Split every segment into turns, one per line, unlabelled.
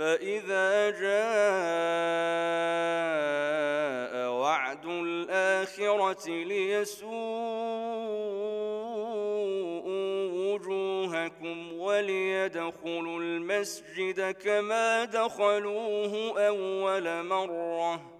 فإذا جاء وعد الآخرة ليسوءوا وجوهكم وليدخلوا المسجد كما دخلوه أول مرة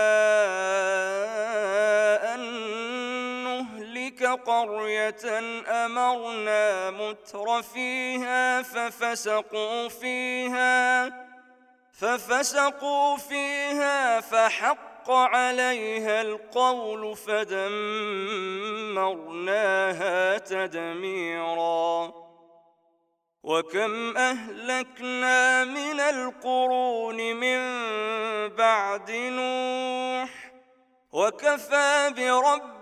قرية أمرنا متر فيها ففسقوا فيها ففسقوا فيها فحق حق عليها القول فدمرناها تدميرا. وكم أهلكنا من القرون من بعد نوح وكفى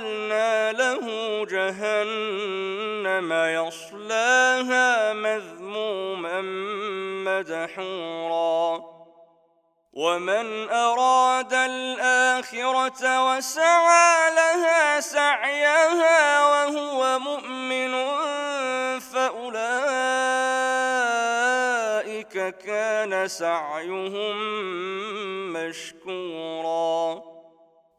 جعلنا له جهنم يصلاها مذموما مدحورا. ومن أراد الآخرة وسعى لها سعيها وهو مؤمن فأولئك كان سعيهم مشكورا.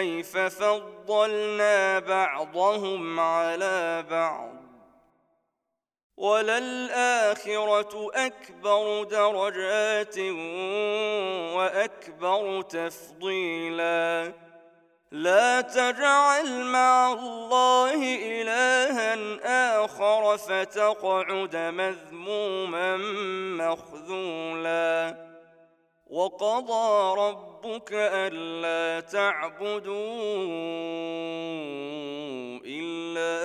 كيف فضلنا بعضهم على بعض وللآخرة أكبر درجات وأكبر تفضيلا. لا تجعل مع الله إلها آخر فتقعد مذموما مخذولا. وقضى ربك ألا تعبدوا إلا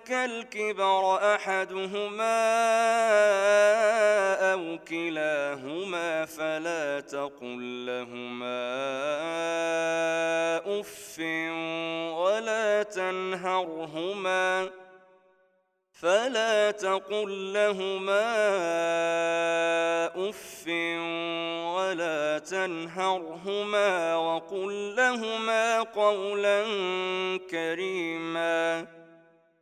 عندك الكبر أحدهما أو كلاهما فلا تقل لهما أف ولا تنهرهما فلا تقل لهما أف ولا تنهرهما وقل لهما قولا كريما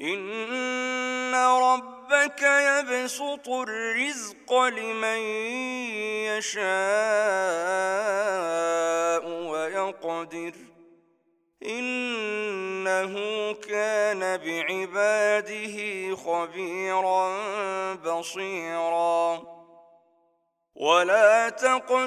إن ربك يبسط الرزق لمن يشاء ويقدر إنه كان بعباده خبيرا بصيرا ولا أولادكم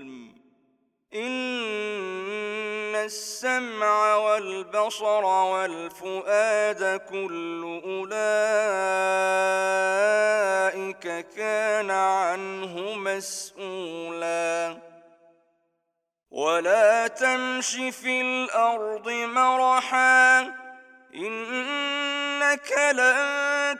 إن السمع والبصر والفؤاد كل أولئك كان عنه مسؤولا ولا تمش في الأرض مرحا إنك لن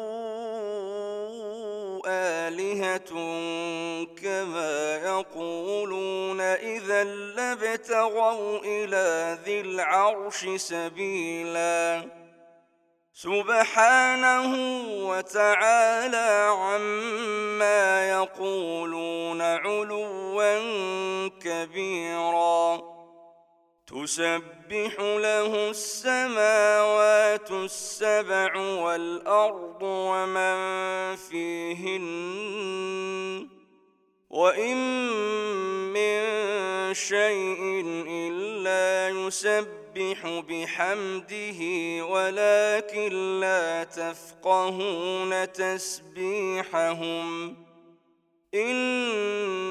آلهة كما يقولون إذا لابتغوا إلى ذي العرش سبيلا. سبحانه وتعالى عما يقولون علوا كبيرا. تسبح له السماوات السبع والأرض ومن فيهن وإن من شيء إلا يسبح بحمده ولكن لا تفقهون تسبيحهم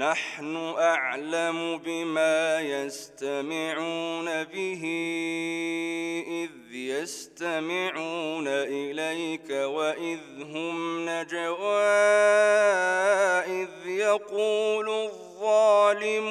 نحن أعلم بما يستمعون به إذ يستمعون إليك وإذ هم نجوى إذ يقول الظالمون.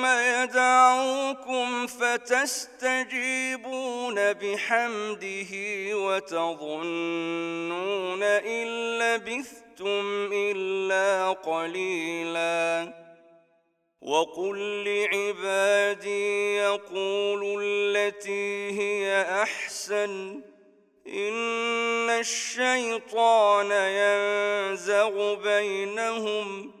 يدعوكم فتستجيبون بحمده وتظنون إن لبثتم إلا قليلا. وقل لعبادي يقولوا التي هي أحسن إن الشيطان ينزغ بينهم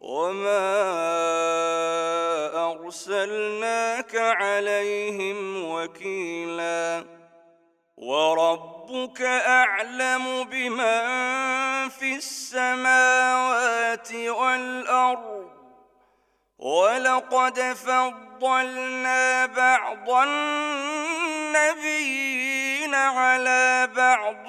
وما أرسلناك عليهم وكيلا وربك أعلم بمن في السماوات والأرض ولقد فضلنا بعض النبيين على بعض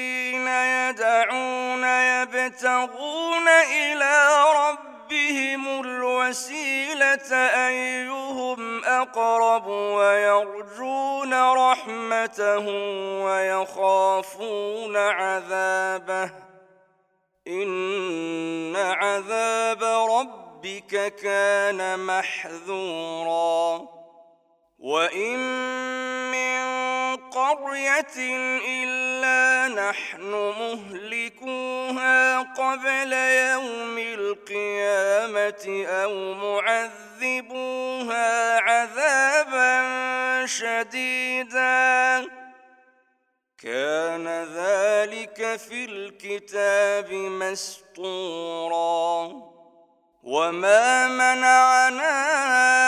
يبتغون إلى ربهم الوسيلة أيهم أقرب ويرجون رحمته ويخافون عذابه. إن عذاب ربك كان محذورا. وإن من قرية إلا نحن قبل يوم القيامة أو معذبوها عذابا شديدا. كان ذلك في الكتاب مسطورا. وما منعنا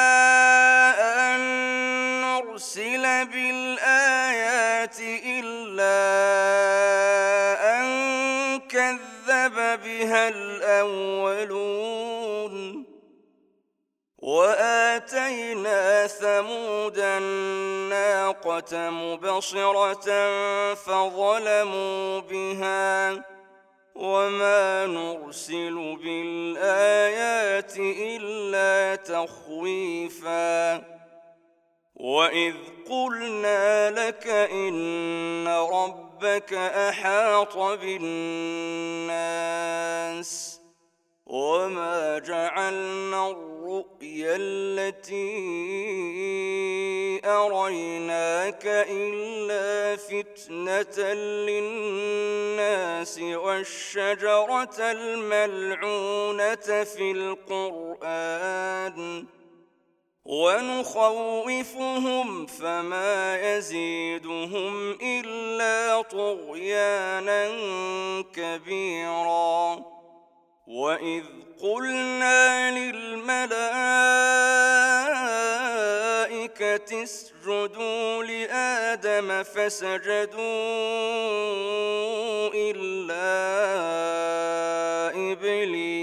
الأولون وآتينا ثمود الناقة مبصرة فظلموا بها وما نرسل بالآيات إلا تخويفا وإذ قلنا لك إن ربك أحاط بالناس وما جعلنا الرؤيا التي أريناك إلا فتنة للناس والشجرة الملعونة في القرآن ونخوفهم فما يزيدهم إلا طغيانا كبيراً. وإذ قلنا للملائكة اسجدوا لآدم فسجدوا إلا إبليس.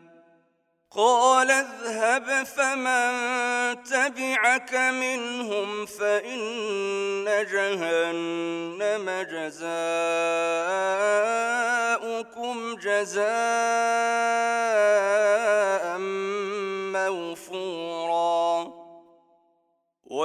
قال اذهب فمن تبعك منهم فإن جهنم جزاؤكم جزاء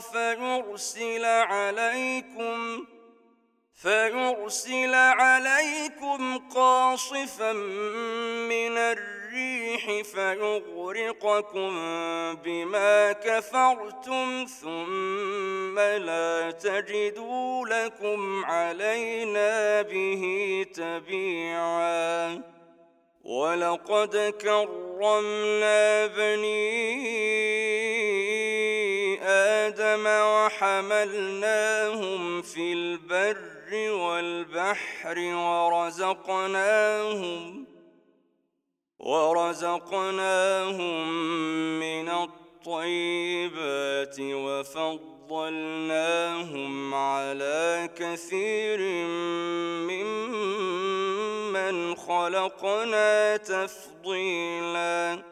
فيرسل عليكم فيرسل عليكم قاصفا من الريح فيغرقكم بما كفرتم ثم لا تجدوا لكم علينا به تبيعا. ولقد كرمنا بني آدم وحملناهم في البر والبحر ورزقناهم ورزقناهم من الطيبات وفضلناهم على كثير ممن خلقنا تفضيلا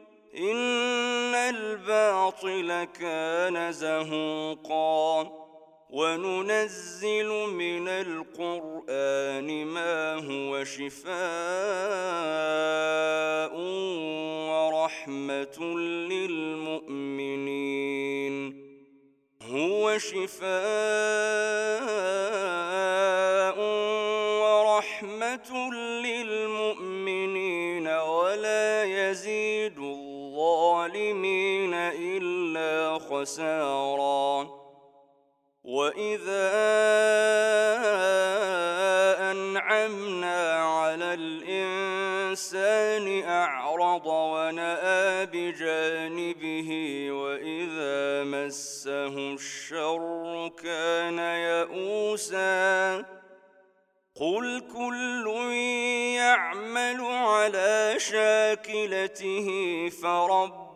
إن الباطل كان زهوقا. وننزل من القرآن ما هو شفاء ورحمة للمؤمنين. هو شفاء خسارا وإذا أنعمنا على الإنسان أعرض ونأى بجانبه وإذا مسه الشر كان يئوسا. قل كل يعمل على شاكلته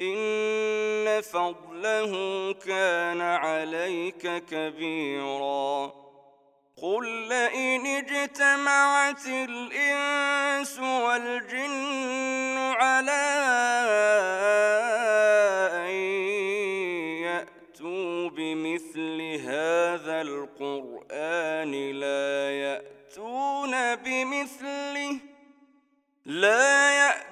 إن فضله كان عليك كبيرا. قل لئن اجتمعت الإنس والجن على أن يأتوا بمثل هذا القرآن لا يأتون بمثله لا يأتون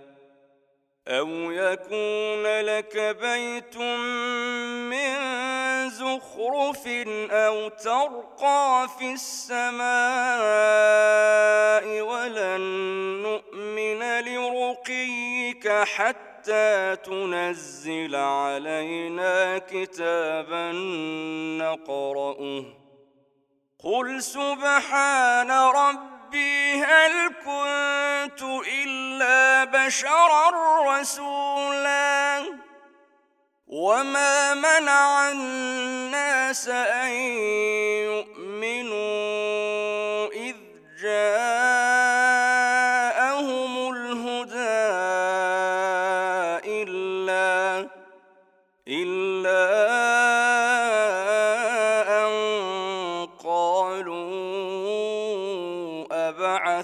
أو يكون لك بيت من زخرف أو ترقى في السماء ولن نؤمن لرقيك حتى تنزل علينا كتابا نقرأه قل سبحان ربي هل كنت إلا بشرا رسولا؟ وما منع الناس أن يؤمنوا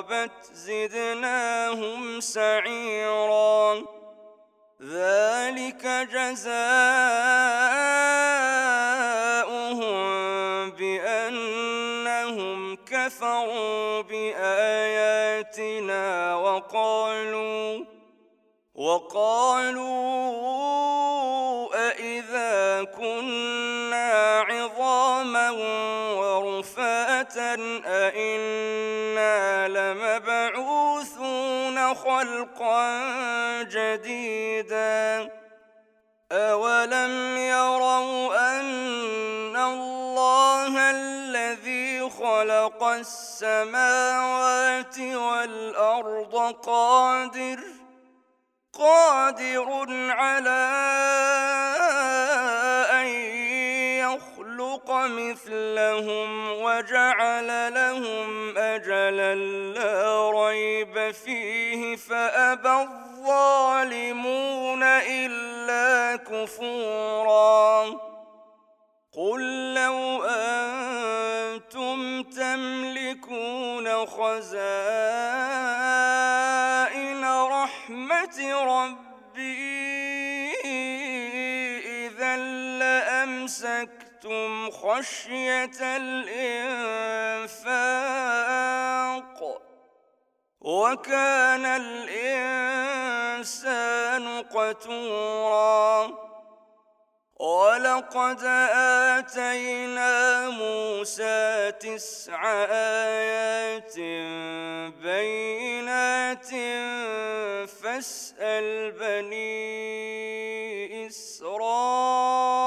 خبت زدناهم سعيرا. ذلك جزاؤهم بأنهم كفروا بآياتنا وقالوا وقالوا أإذا كنا عظاما ورفاتا أإنا لمبعوثون خلقا جديدا. أولم يروا أن الله الذي خلق السماوات والأرض قادر قادر على مثلهم وجعل لهم أجلا لا ريب فيه فأبى الظالمون إلا كفورا. قل لو أنتم تملكون خزائن خشية الإنفاق وكان الإنسان قتورا ولقد آتينا موسى تسع آيات بينات فاسأل بني إسرائيل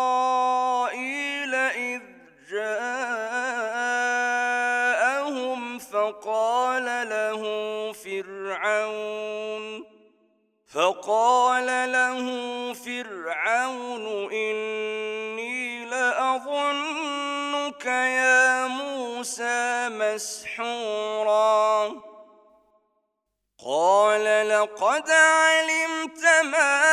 فقال له فرعون إني لأظنك يا موسى مسحورا. قال لقد علمت ما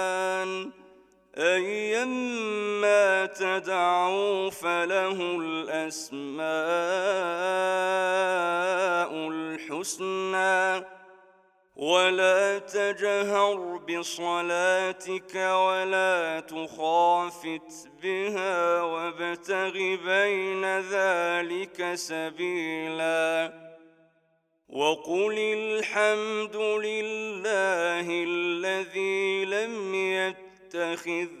تدعوا فله الأسماء الحسنى ولا تجهر بصلاتك ولا تخافت بها وابتغ بين ذلك سبيلا وقل الحمد لله الذي لم يتخذ